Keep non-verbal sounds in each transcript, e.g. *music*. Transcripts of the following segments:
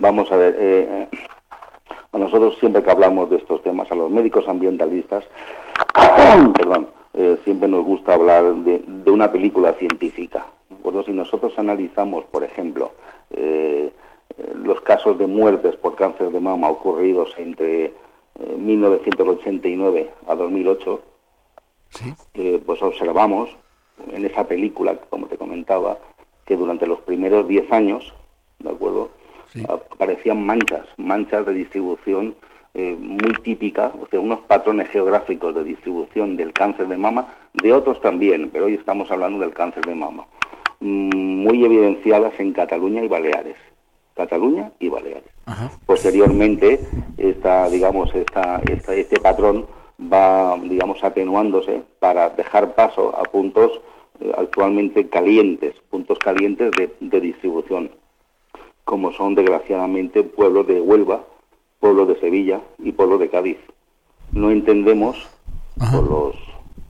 Vamos a ver, eh, a nosotros siempre que hablamos de estos temas, a los médicos ambientalistas, *coughs* perdón, eh, siempre nos gusta hablar de, una película científica. Bueno, si nosotros analizamos, por ejemplo, eh, los casos de muertes por cáncer de mama ocurridos entre 1989 a 2008, pues observamos en esa película, como te comentaba, que durante los primeros 10 años, ¿de acuerdo? Aparecían manchas, manchas de distribución eh, muy típicas, o sea, unos patrones geográficos de distribución del cáncer de mama, de otros también, pero hoy estamos hablando del cáncer de mama, mm, muy evidenciadas en Cataluña y Baleares. Cataluña y Baleares. Posteriormente, esta, digamos, esta, este patrón va, digamos, atenuándose para dejar paso a puntos eh, actualmente calientes, puntos calientes de, distribución, como son desgraciadamente pueblos de Huelva, pueblos de Sevilla y pueblos de Cádiz. No entendemos los,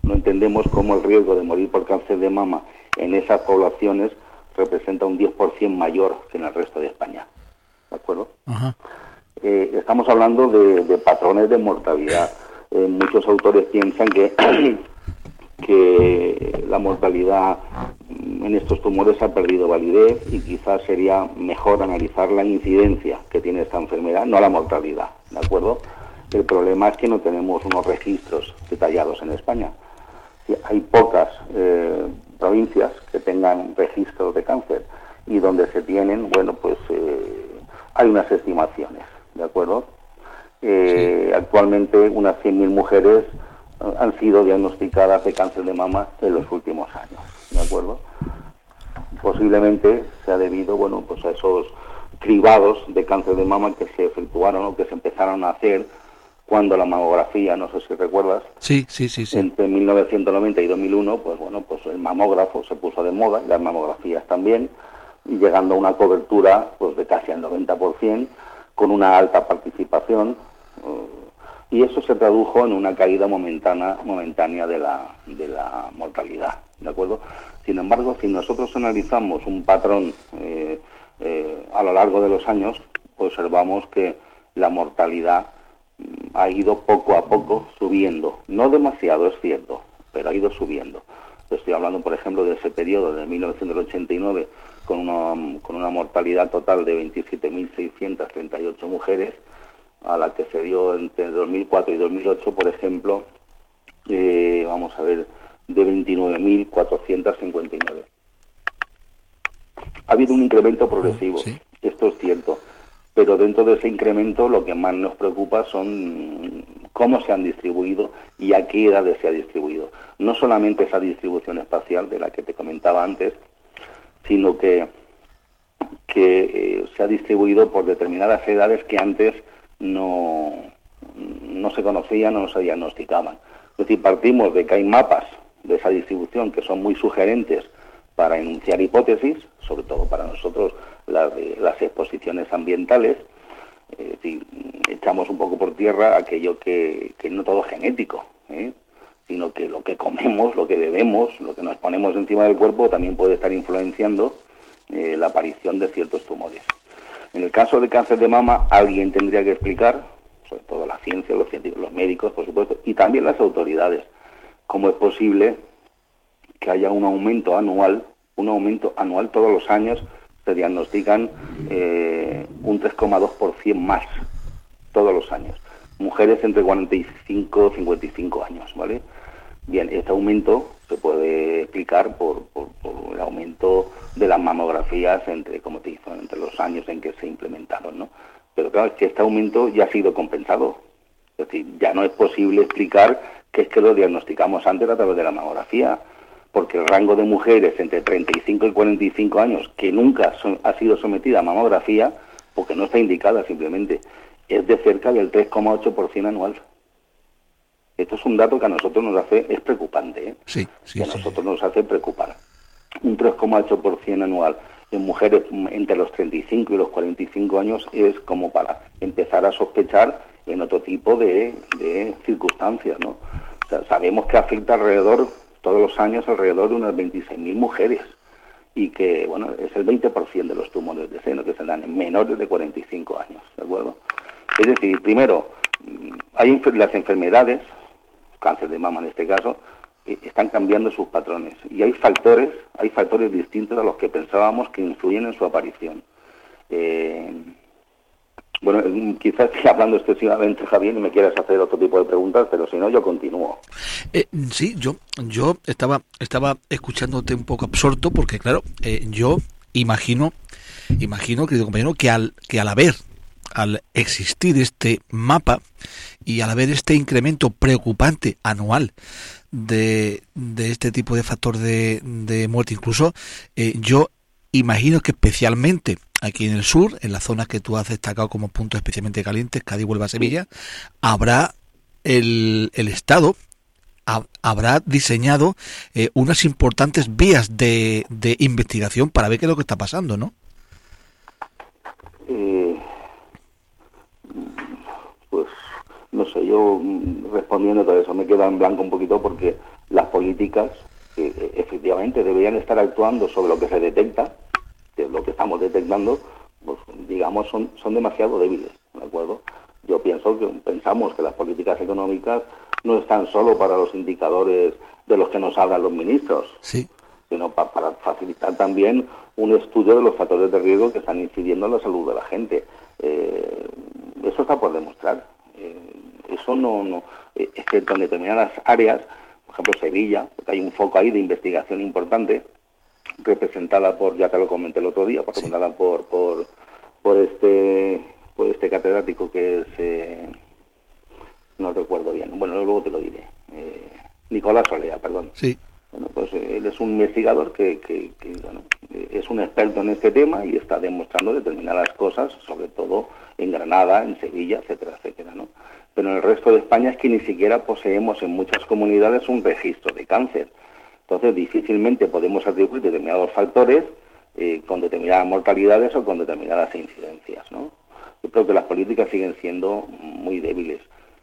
no entendemos cómo el riesgo de morir por cáncer de mama en esas poblaciones representa un 10% mayor que en el resto de España. ¿De acuerdo? Eh, estamos hablando de, patrones de mortalidad. Eh, muchos autores piensan que *clears throat* que la mortalidad en estos tumores ha perdido validez y quizás sería mejor analizar la incidencia que tiene esta enfermedad, no la mortalidad, ¿de acuerdo? El problema es que no tenemos unos registros detallados en España. Hay pocas eh, provincias que tengan registros de cáncer y donde se tienen, bueno, pues eh, hay unas estimaciones, ¿de acuerdo? Eh, actualmente unas 100.000 mujeres han sido diagnosticadas de cáncer de mama en los últimos años, ¿de acuerdo? Posiblemente sea debido, bueno, pues a esos cribados de cáncer de mama que se efectuaron o que se empezaron a hacer cuando la mamografía, no sé si recuerdas, sí, sí, sí, sí. entre 1990 y 2001, pues bueno, pues el mamógrafo se puso de moda, las mamografías también, y llegando a una cobertura pues de casi al 90%, con una alta participación, y eso se tradujo en una caída momentánea, momentánea de, la, de la mortalidad, ¿de acuerdo? Sin embargo, si nosotros analizamos un patrón eh, eh, a lo largo de los años, observamos que la mortalidad mm, ha ido poco a poco subiendo, no demasiado es cierto, pero ha ido subiendo. Estoy hablando, por ejemplo, de ese periodo de 1989 con una, con una mortalidad total de 27.638 mujeres a la que se dio entre 2004 y 2008, por ejemplo, eh, vamos a ver, de 29.459. Ha habido un incremento progresivo, esto es cierto, pero dentro de ese incremento lo que más nos preocupa son cómo se han distribuido y a qué edades se ha distribuido. No solamente esa distribución espacial de la que te comentaba antes, sino que, que eh, se ha distribuido por determinadas edades que antes no, no se conocían no se diagnosticaban. Es partimos de que hay mapas de esa distribución que son muy sugerentes para enunciar hipótesis, sobre todo para nosotros las, las exposiciones ambientales, es echamos un poco por tierra aquello que, que no todo es genético, ¿eh? sino que lo que comemos, lo que bebemos, lo que nos ponemos encima del cuerpo también puede estar influenciando eh, la aparición de ciertos tumores. En el caso de cáncer de mama, alguien tendría que explicar, sobre todo la ciencia, los científicos, los médicos, por supuesto, y también las autoridades, cómo es posible que haya un aumento anual, un aumento anual todos los años, se diagnostican eh, un 3,2% más todos los años. Mujeres entre 45 y 55 años, ¿vale? Bien, este aumento se puede explicar por, el aumento de las mamografías entre, como te hizo, entre los años en que se implementaron, ¿no? Pero claro, es que este aumento ya ha sido compensado. Es decir, ya no es posible explicar que es que lo diagnosticamos antes a través de la mamografía, porque el rango de mujeres entre 35 y 45 años que nunca ha sido sometida a mamografía, porque no está indicada simplemente, es de cerca del 3,8% anual. Esto es un dato que a nosotros nos hace, es preocupante, ¿eh? sí, sí, que a nosotros nos hace preocupar. Un 3,8% anual en mujeres entre los 35 y los 45 años es como para empezar a sospechar en otro tipo de, circunstancias, ¿no? sabemos que afecta alrededor, todos los años, alrededor de unas 26.000 mujeres. y que, bueno, es el 20% de los tumores de seno que se dan en menores de 45 años, ¿de acuerdo? Es decir, primero, mm, hay las enfermedades, cáncer de mama en este caso, eh, están cambiando sus patrones y hay factores, hay factores distintos a los que pensábamos que influyen en su aparición. Eh, bueno, mm, quizás *laughs* estoy hablando excesivamente, Javier, y me quieras hacer otro tipo de preguntas, pero si no, yo continúo. Eh, sí, yo, yo estaba, estaba escuchándote un poco absorto, porque claro, eh, yo imagino, imagino, querido compañero, que al, que al haber, al existir este mapa y al haber este incremento preocupante anual de, de este tipo de factor de, de muerte, incluso, eh, yo imagino que especialmente aquí en el sur, en las zonas que tú has destacado como puntos especialmente calientes, Cádiz, Huelva, Sevilla, habrá el, el Estado habrá diseñado eh, unas importantes vías de, de, investigación para ver qué es lo que está pasando, ¿no? Eh, pues mm, respondiendo a todo eso me queda en blanco un poquito porque las políticas eh, efectivamente deberían estar actuando sobre lo que se detecta que lo que estamos detectando, pues digamos, son, son demasiado débiles, ¿de acuerdo? Yo pienso que pensamos que las políticas económicas no están solo para los indicadores de los que nos hablan los ministros, sino para facilitar también un estudio de los factores de riesgo que están incidiendo en la salud de la gente. Eh, eso está por demostrar. Eh, eso no, no, excepto en determinadas áreas, por ejemplo Sevilla, porque hay un foco ahí de investigación importante, representada por, ya te lo comenté el otro día, representada por, por, por este por este catedrático que es, eh, no recuerdo bien, bueno, luego te lo diré, eh, Nicolás Olea, perdón. Sí. Bueno, pues él es un investigador que, que, bueno, es un experto en este tema y está demostrando determinadas cosas, sobre todo en Granada, en Sevilla, etcétera. Pero en el resto de España es que ni siquiera poseemos en muchas comunidades un registro de cáncer. Entonces, difícilmente podemos atribuir determinados factores eh, con determinadas mortalidades o con determinadas incidencias, ¿no? Yo creo que las políticas siguen siendo muy débiles.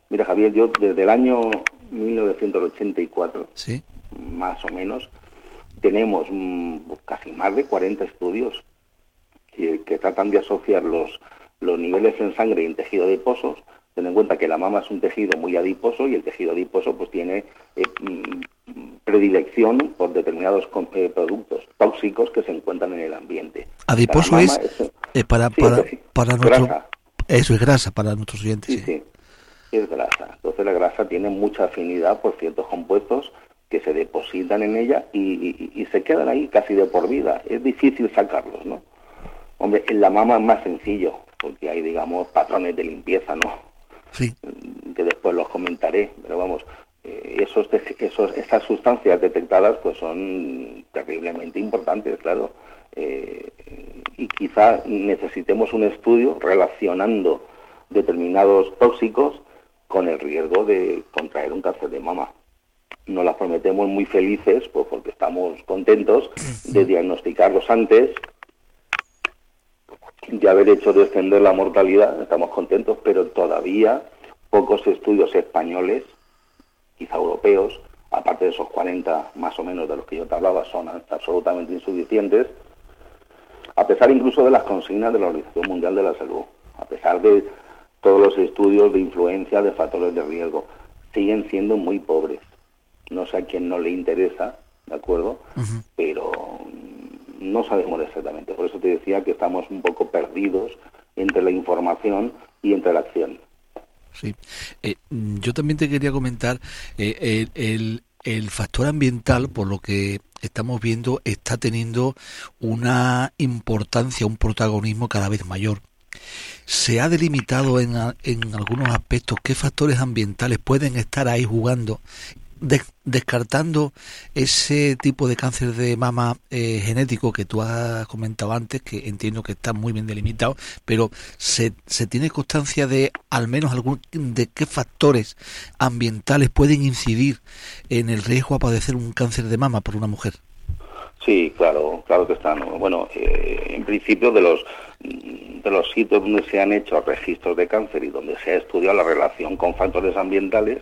Mira, Javier, yo desde el año 1984, ¿Sí? más o menos, tenemos mm, casi más de 40 estudios que, que, tratan de asociar los, los niveles en sangre y en tejido de pozos Ten en cuenta que la mama es un tejido muy adiposo y el tejido adiposo pues tiene eh, mm, predilección por determinados eh, productos tóxicos que se encuentran en el ambiente. Adiposo es, eh, para, para, para nuestro... Eso es grasa para nuestros oyentes. Sí, sí, es grasa. Entonces la grasa tiene mucha afinidad por ciertos compuestos que se depositan en ella y, y, se quedan ahí casi de por vida. Es difícil sacarlos, ¿no? Hombre, en la mama es más sencillo, porque hay, digamos, patrones de limpieza, ¿no? Que después los comentaré, pero vamos, eh, esos, esos, esas sustancias detectadas pues son terriblemente importantes, claro, eh, y quizá necesitemos un estudio relacionando determinados tóxicos con el riesgo de contraer un cáncer de mama. Nos las prometemos muy felices pues porque estamos contentos de diagnosticarlos antes, de haber hecho descender la mortalidad, estamos contentos, pero todavía pocos estudios españoles, quizá europeos, aparte de esos 40 más o menos de los que yo te hablaba, son absolutamente insuficientes, a pesar incluso de las consignas de la Organización Mundial de la Salud, a pesar de todos los estudios de influencia de factores de riesgo, siguen siendo muy pobres. No sé a quién no le interesa, ¿de acuerdo? Pero no sabemos exactamente. Por eso te decía que estamos un poco perdidos entre la información y entre la acción. Sí. Eh, yo también te quería comentar eh, el, el, factor ambiental, por lo que estamos viendo, está teniendo una importancia, un protagonismo cada vez mayor. ¿Se ha delimitado en, en algunos aspectos qué factores ambientales pueden estar ahí jugando descartando ese tipo de cáncer de mama eh, genético que tú has comentado antes, que entiendo que está muy bien delimitado, pero ¿se, se tiene constancia de al menos algún de qué factores ambientales pueden incidir en el riesgo a padecer un cáncer de mama por una mujer? Sí, claro, claro que están. Bueno, eh, en principio de los de los sitios donde se han hecho registros de cáncer y donde se ha estudiado la relación con factores ambientales,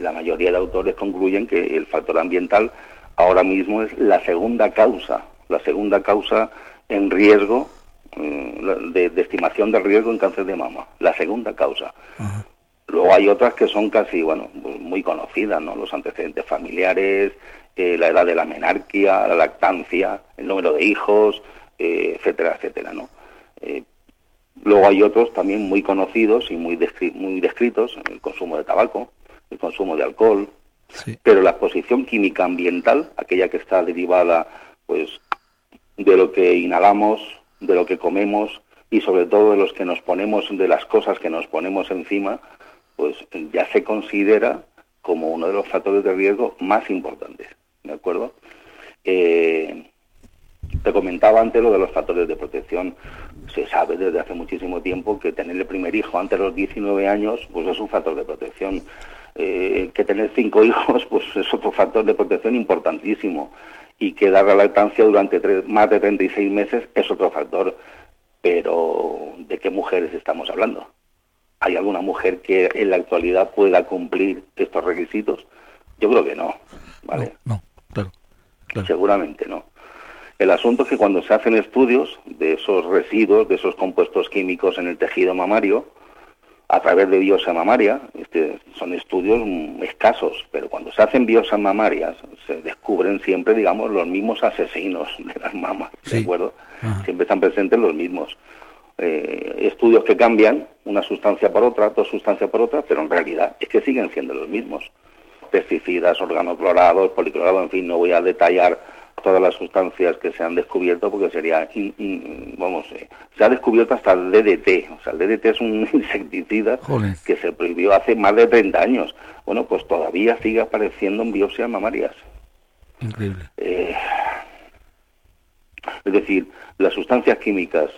la mayoría de autores concluyen que el factor ambiental ahora mismo es la segunda causa la segunda causa en riesgo eh, de, estimación del riesgo en cáncer de mama, la segunda causa. Luego hay otras que son casi, bueno, muy conocidas, ¿no? Los antecedentes familiares, eh, la edad de la menarquia, la lactancia, el número de hijos, eh, etcétera, etcétera, ¿no? luego hay otros también muy conocidos y muy, muy descritos, el consumo de tabaco, el consumo de alcohol, pero la exposición química ambiental, aquella que está derivada, pues, de lo que inhalamos, de lo que comemos y sobre todo de los que nos ponemos, de las cosas que nos ponemos encima, pues ya se considera como uno de los factores de riesgo más importantes, ¿de acuerdo? Eh, te comentaba antes lo de los factores de protección. Se sabe desde hace muchísimo tiempo que tener el primer hijo antes de los 19 años, pues es un factor de protección. Eh, que tener cinco *laughs* hijos, pues es otro factor de protección importantísimo y que dar la lactancia durante más de 36 meses es otro factor. Pero, ¿de qué mujeres estamos hablando? ¿Hay alguna mujer que en la actualidad pueda cumplir estos requisitos? Yo creo que no, ¿vale? No, claro, Seguramente no. El asunto es que cuando se hacen estudios de esos residuos, de esos compuestos químicos en el tejido mamario, a través de biopsia mamaria. Este, son estudios escasos, pero cuando se hacen biopsias mamarias se descubren siempre, digamos, los mismos asesinos de las mamas, ¿de acuerdo? Siempre están presentes los mismos. Eh, estudios que cambian una sustancia por otra, dos sustancias por otra, pero en realidad es que siguen siendo los mismos. Pesticidas, organoclorados, policlorados, en fin, no voy a detallar todas las sustancias que se han descubierto porque sería, vamos, eh, se ha descubierto hasta el DDT, o sea, el DDT es un *laughs* insecticida que se prohibió hace más de 30 años. Bueno, pues todavía sigue apareciendo en biopsias mamarias. Increíble. Eh, es decir, las sustancias químicas